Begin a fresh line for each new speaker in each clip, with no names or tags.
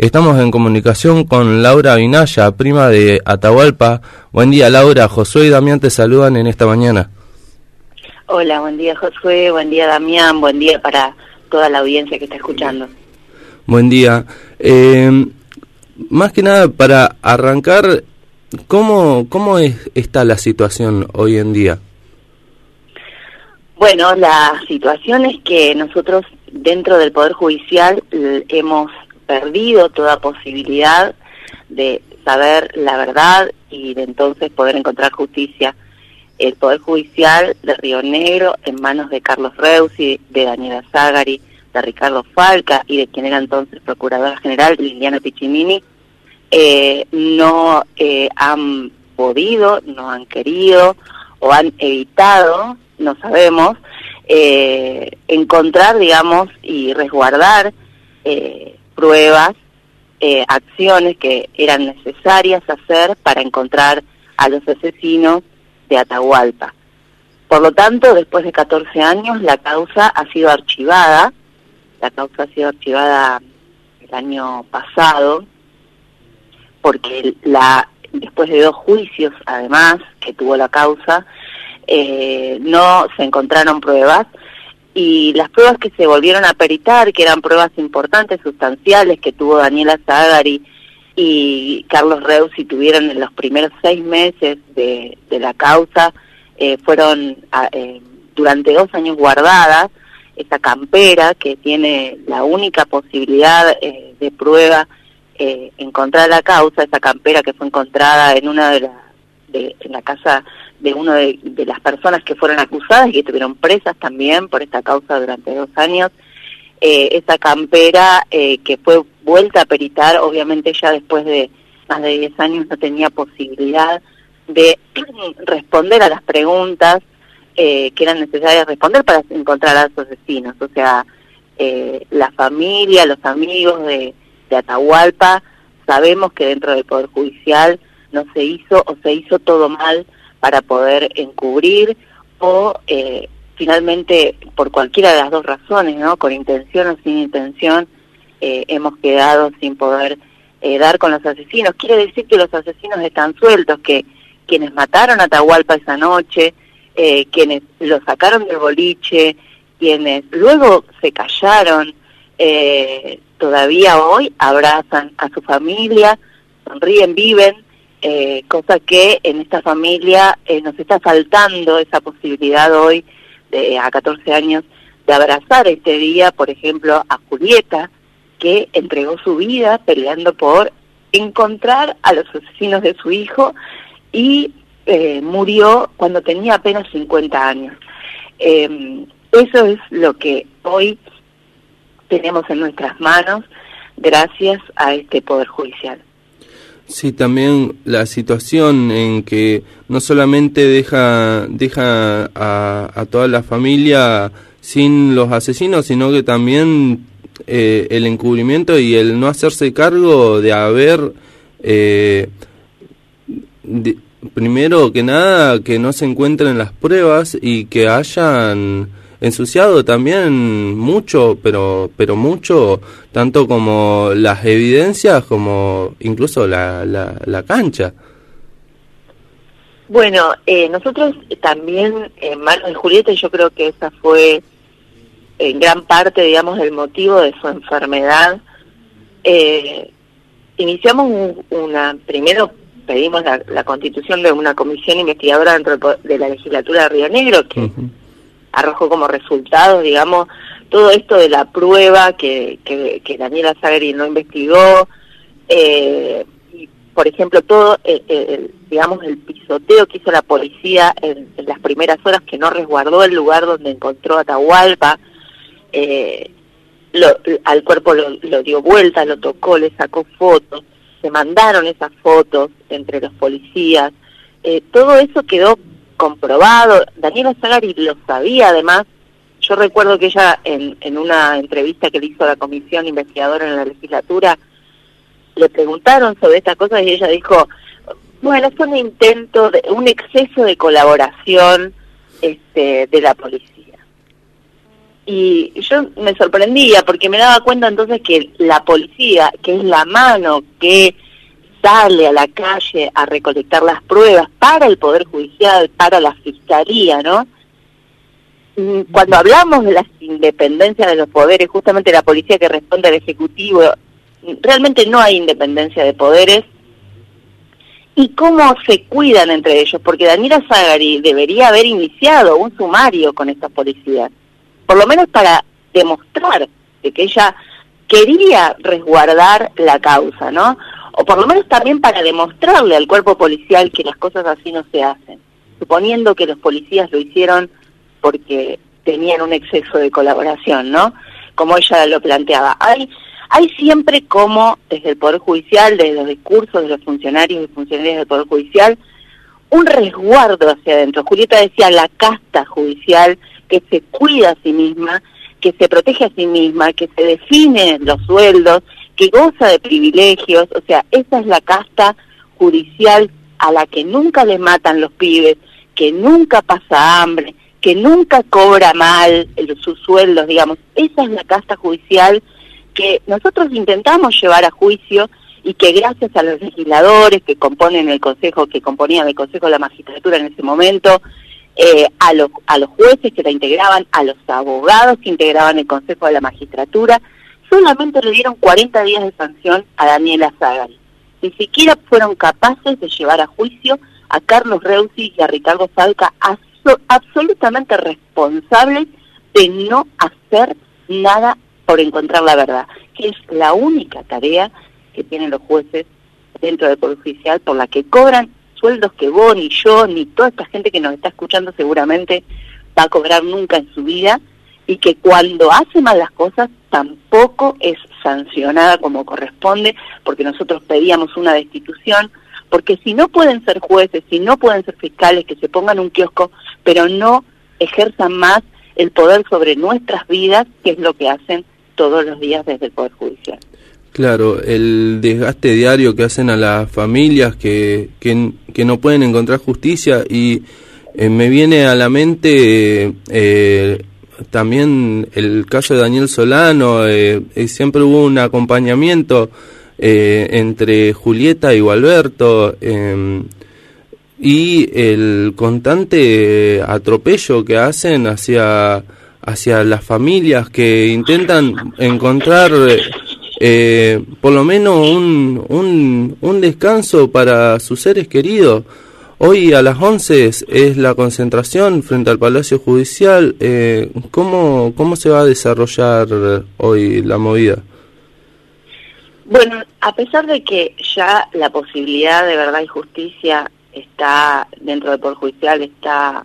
Estamos en comunicación con Laura Vinaya, prima de Atahualpa. Buen día, Laura. Josué y Damián te saludan en esta mañana.
Hola, buen día, Josué. Buen día, Damián. Buen día para toda la audiencia que está escuchando.
Buen día. Eh, más que nada, para arrancar, ¿cómo, cómo es, está la situación hoy en día?
Bueno, la situación es que nosotros dentro del Poder Judicial hemos perdido toda posibilidad de saber la verdad y de entonces poder encontrar justicia. El Poder Judicial de Río Negro en manos de Carlos Reusi, de Daniela Zagari, de Ricardo Falca y de quien era entonces Procuradora General, Liliana Piccinini, eh, no eh, han podido, no han querido o han evitado, no sabemos, eh, encontrar, digamos, y resguardar eh, pruebas, eh, acciones que eran necesarias hacer para encontrar a los asesinos de Atahualpa. Por lo tanto, después de 14 años, la causa ha sido archivada, la causa ha sido archivada el año pasado, porque la después de dos juicios, además, que tuvo la causa, eh, no se encontraron pruebas y las pruebas que se volvieron a peritar, que eran pruebas importantes, sustanciales, que tuvo Daniela Zagari y Carlos Reusi tuvieron en los primeros seis meses de, la causa, eh, fueron eh, durante dos años guardadas, esa campera que tiene la única posibilidad eh, de prueba encontrar la causa, esa campera que fue encontrada en una de las de, en la casa de una de, las personas que fueron acusadas y que estuvieron presas también por esta causa durante dos años. Eh, esa campera eh, que fue vuelta a peritar, obviamente ya después de más de 10 años no tenía posibilidad de responder a las preguntas eh, que eran necesarias responder para encontrar a los asesinos. O sea, la familia, los amigos de, de Atahualpa, sabemos que dentro del Poder Judicial no se hizo o se hizo todo mal para poder encubrir o eh, finalmente por cualquiera de las dos razones, ¿no? Con intención o sin intención, eh, hemos quedado sin poder eh, dar con los asesinos. Quiere decir que los asesinos están sueltos, que quienes mataron a Tahualpa esa noche, quienes lo sacaron del boliche, quienes luego se callaron, todavía hoy abrazan a su familia, sonríen, viven, eh, cosa que en esta familia eh, nos está faltando esa posibilidad hoy, de, a 14 años, de abrazar este día, por ejemplo, a Julieta, que entregó su vida peleando por encontrar a los asesinos de su hijo y eh, murió cuando tenía apenas 50 años. Em, eso es lo que hoy tenemos en nuestras manos gracias a este Poder Judicial.
Sí, también la situación en que no solamente deja, deja a, toda la familia sin los asesinos, sino que también eh, el encubrimiento y el no hacerse cargo de haber, eh, primero que nada, que no se encuentren las pruebas y que hayan ensuciado también mucho, pero, pero mucho, tanto como las evidencias como incluso la, la, cancha.
Bueno, eh, nosotros también, en manos de Julieta, yo creo que esa fue en gran parte, digamos, el motivo de su enfermedad. Eh, iniciamos una, primero pedimos la, constitución de una comisión investigadora dentro de la legislatura de Río Negro, que arrojó como resultado, digamos, todo esto de la prueba que, que, Daniela Zagari no investigó, eh, y, por ejemplo, todo, eh, eh, el, digamos, el pisoteo que hizo la policía en, las primeras horas, que no resguardó el lugar donde encontró Atahualpa, lo, al cuerpo lo, dio vuelta, lo tocó, le sacó fotos, se mandaron esas fotos entre los policías, todo eso quedó comprobado. Daniela Zagari lo sabía además. Yo recuerdo que ella en, en una entrevista que le hizo la comisión investigadora en la legislatura, le preguntaron sobre estas cosas y ella dijo, bueno, es un intento, de, un exceso de colaboración este, de la policía. y yo me sorprendía porque me daba cuenta entonces que la policía, que es la mano que sale a la calle a recolectar las pruebas para el Poder Judicial, para la Fiscalía, ¿no? Cuando hablamos de la independencia de los poderes, justamente la policía que responde al Ejecutivo, realmente no hay independencia de poderes. ¿Y cómo se cuidan entre ellos? Porque Daniela Zagari debería haber iniciado un sumario con estas policías, por lo menos para demostrar de que ella quería resguardar la causa, ¿no? O por lo menos también para demostrarle al cuerpo policial que las cosas así no se hacen, suponiendo que los policías lo hicieron porque tenían un exceso de colaboración, ¿no? Como ella lo planteaba. Hay, hay siempre como, desde el Poder Judicial, desde los discursos de los funcionarios y funcionarias del Poder Judicial, un resguardo hacia adentro. Julieta decía la casta judicial que se cuida a sí misma, que se protege a sí misma, que se define los sueldos, que goza de privilegios, o sea, esa es la casta judicial a la que nunca le matan los pibes, que nunca pasa hambre, que nunca cobra mal sus sueldos, digamos. Esa es la casta judicial que nosotros intentamos llevar a juicio y que gracias a los legisladores que componen el consejo, que componían el consejo de la magistratura en ese momento, eh, a, los, a los jueces que la integraban, a los abogados que integraban el consejo de la magistratura, solamente le dieron 40 días de sanción a Daniela Zagari. Ni siquiera fueron capaces de llevar a juicio a Carlos Reusi y a Ricardo Falca, absolutamente responsables de no hacer nada por encontrar la verdad, que es la única tarea que tienen los jueces dentro del Poder Judicial por la que cobran sueldos que vos, ni yo, ni toda esta gente que nos está escuchando seguramente va a cobrar nunca en su vida y que cuando hace mal las cosas tampoco es sancionada como corresponde, porque nosotros pedíamos una destitución, porque si no pueden ser jueces, si no pueden ser fiscales, que se pongan un kiosco, pero no ejerzan más el poder sobre nuestras vidas, que es lo que hacen todos los días desde el Poder Judicial.
Claro, el desgaste diario que hacen a las familias que, que, no pueden encontrar justicia y eh, me viene a la mente eh, también el caso de Daniel Solano, eh, eh, siempre hubo un acompañamiento eh, entre Julieta y Gualberto em, y el constante atropello que hacen hacia, hacia las familias que intentan encontrar por lo menos un, un descanso para sus seres queridos. Hoy a las 11 es la concentración frente al Palacio Judicial. Eh, ¿cómo, ¿Cómo se va a desarrollar hoy la movida?
Bueno, a pesar de que ya la posibilidad de verdad y justicia está dentro del Poder Judicial, está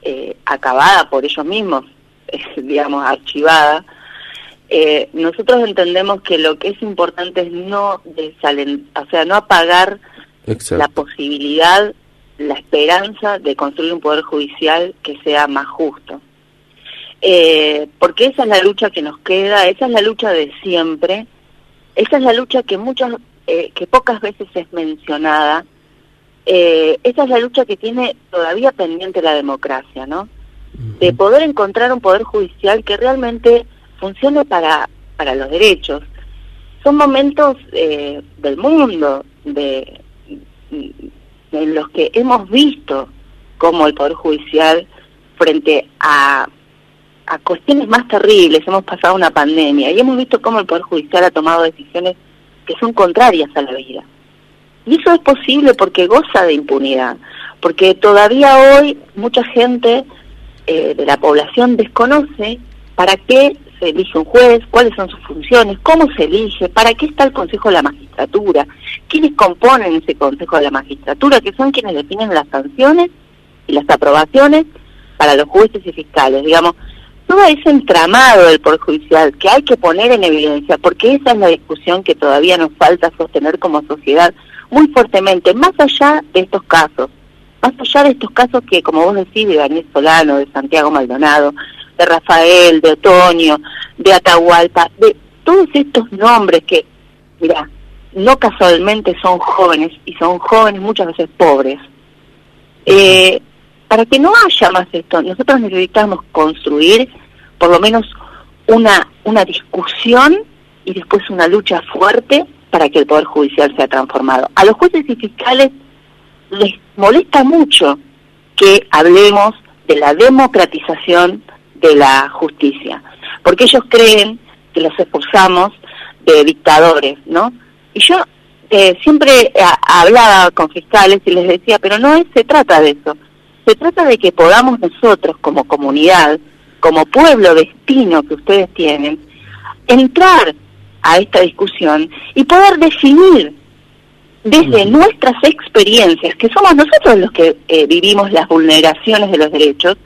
eh, acabada por ellos mismos, digamos, archivada, eh, nosotros entendemos que lo que es importante es no desalen, o sea, no apagar la posibilidad la esperanza de construir un poder judicial que sea más justo. Eh, porque esa es la lucha que nos queda, esa es la lucha de siempre, esa es la lucha que muchas, eh, que pocas veces es mencionada, eh, esa es la lucha que tiene todavía pendiente la democracia, ¿no? De poder encontrar un poder judicial que realmente funcione para, para los derechos. Son momentos del mundo, de, en los que hemos visto cómo el Poder Judicial, frente a, a cuestiones más terribles, hemos pasado una pandemia y hemos visto cómo el Poder Judicial ha tomado decisiones que son contrarias a la vida. Y eso es posible porque goza de impunidad, porque todavía hoy mucha gente eh, de la población desconoce para qué se elige un juez, cuáles son sus funciones, cómo se elige, para qué está el Consejo de la Magistratura, quiénes componen ese Consejo de la Magistratura, que son quienes definen las sanciones y las aprobaciones para los jueces y fiscales. Digamos, todo ese entramado del Poder Judicial que hay que poner en evidencia, porque esa es la discusión que todavía nos falta sostener como sociedad muy fuertemente, más allá de estos casos, más allá de estos casos que, como vos decís, de Daniel Solano, de Santiago Maldonado, de Rafael, de Otoño, de Atahualpa, de todos estos nombres que, mira, no casualmente son jóvenes y son jóvenes muchas veces pobres. Eh, para que no haya más esto, nosotros necesitamos construir por lo menos una, una discusión y después una lucha fuerte para que el Poder Judicial sea transformado. A los jueces y fiscales les molesta mucho que hablemos de la democratización de la justicia, porque ellos creen que los expulsamos de dictadores, ¿no? Y yo eh, siempre hablaba con fiscales y les decía, pero no se trata de eso, se trata de que podamos nosotros como comunidad, como pueblo destino que ustedes tienen, entrar a esta discusión y poder definir desde nuestras experiencias, que somos nosotros los que eh, vivimos las vulneraciones de los derechos,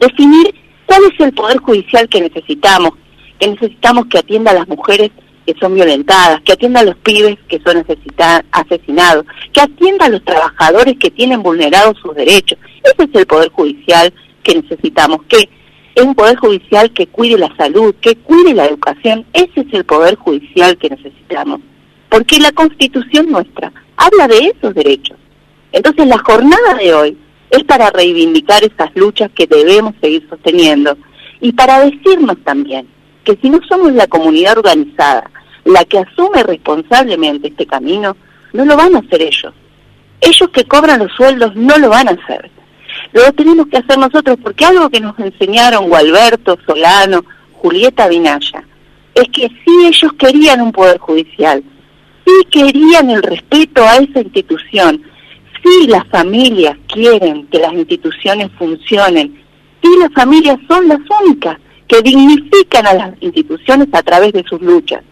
definir cuál es el poder judicial que necesitamos, que necesitamos que atienda a las mujeres que son violentadas, que atienda a los pibes que son asesinados, que atienda a los trabajadores que tienen vulnerados sus derechos. Ese es el poder judicial que necesitamos, que es un poder judicial que cuide la salud, que cuide la educación. Ese es el poder judicial que necesitamos porque la constitución nuestra habla de esos derechos. Entonces la jornada de hoy es para reivindicar esas luchas que debemos seguir sosteniendo y para decirnos también que si no somos la comunidad organizada la que asume responsablemente este camino, no lo van a hacer ellos. Ellos que cobran los sueldos no lo van a hacer. Lo tenemos que hacer nosotros porque algo que nos enseñaron Gualberto, Solano, Julieta Vinaya, es que si ellos querían un poder judicial, sí querían el respeto a esa institución, si las familias quieren que las instituciones funcionen, si las familias son las únicas que dignifican a las instituciones a través de sus luchas,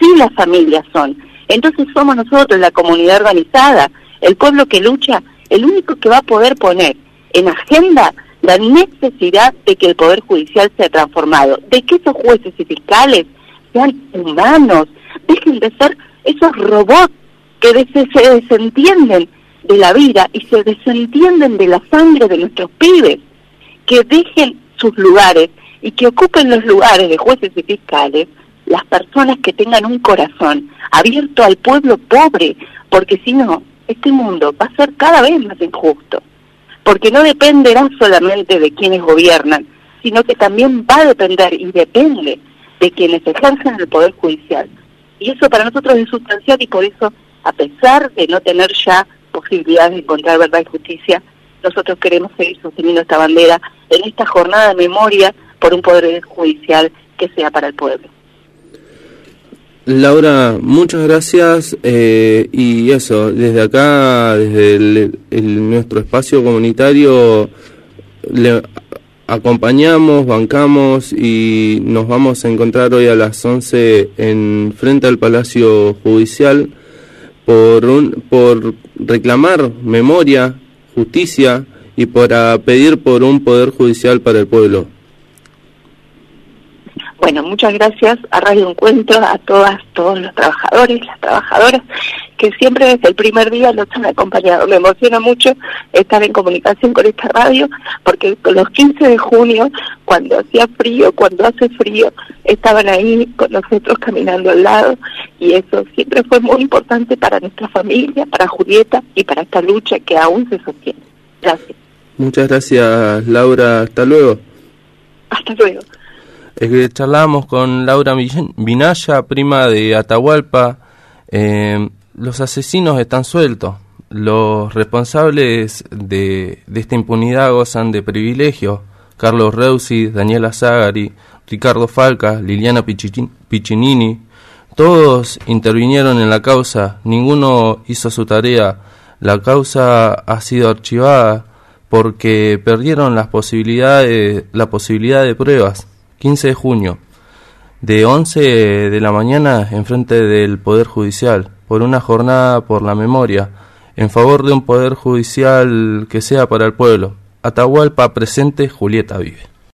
si las familias son. Entonces somos nosotros, la comunidad organizada, el pueblo que lucha, el único que va a poder poner en agenda la necesidad de que el Poder Judicial sea transformado, de que esos jueces y fiscales sean humanos, dejen de ser esos robots que se desentienden de la vida y se desentienden de la sangre de nuestros pibes, que dejen sus lugares y que ocupen los lugares de jueces y fiscales las personas que tengan un corazón abierto al pueblo pobre, porque si no, este mundo va a ser cada vez más injusto, porque no dependerá solamente de quienes gobiernan, sino que también va a depender y depende de quienes ejercen el poder judicial. Y eso para nosotros es sustancial y por eso, a pesar de no tener ya posibilidades de encontrar verdad y justicia, nosotros queremos seguir sosteniendo esta bandera en esta jornada de memoria por un poder judicial que sea para el pueblo.
Laura, muchas gracias eh, y eso, desde acá, desde nuestro espacio comunitario, le acompañamos, bancamos y nos vamos a encontrar hoy a las 11 en frente al Palacio Judicial por un, por reclamar memoria, justicia y para pedir por un poder judicial para el pueblo.
Bueno, muchas gracias a Radio Encuentro, a todas, todos los trabajadores, las trabajadoras, que siempre desde el primer día nos han acompañado. Me emociona mucho estar en comunicación con esta radio, porque los 15 de junio, cuando hacía frío, cuando hace frío, estaban ahí con nosotros caminando al lado, y eso siempre fue muy importante para nuestra familia, para Julieta y para esta lucha que aún se sostiene. Gracias.
Muchas gracias, Laura. Hasta luego.
Hasta luego.
Es que charlamos con Laura Vinaya, prima de Atahualpa. Eh, los asesinos están sueltos. Los responsables de, esta impunidad gozan de privilegios. Carlos Reusi, Daniela Zagari, Ricardo Falca, Liliana Piccinini. Todos intervinieron en la causa. Ninguno hizo su tarea. La causa ha sido archivada porque perdieron las posibilidades, la posibilidad de pruebas. 15 de junio, de 11 de la mañana en frente del Poder Judicial, por una jornada por la memoria, en favor de un Poder Judicial que sea para el pueblo. Atahualpa presente, Julieta vive.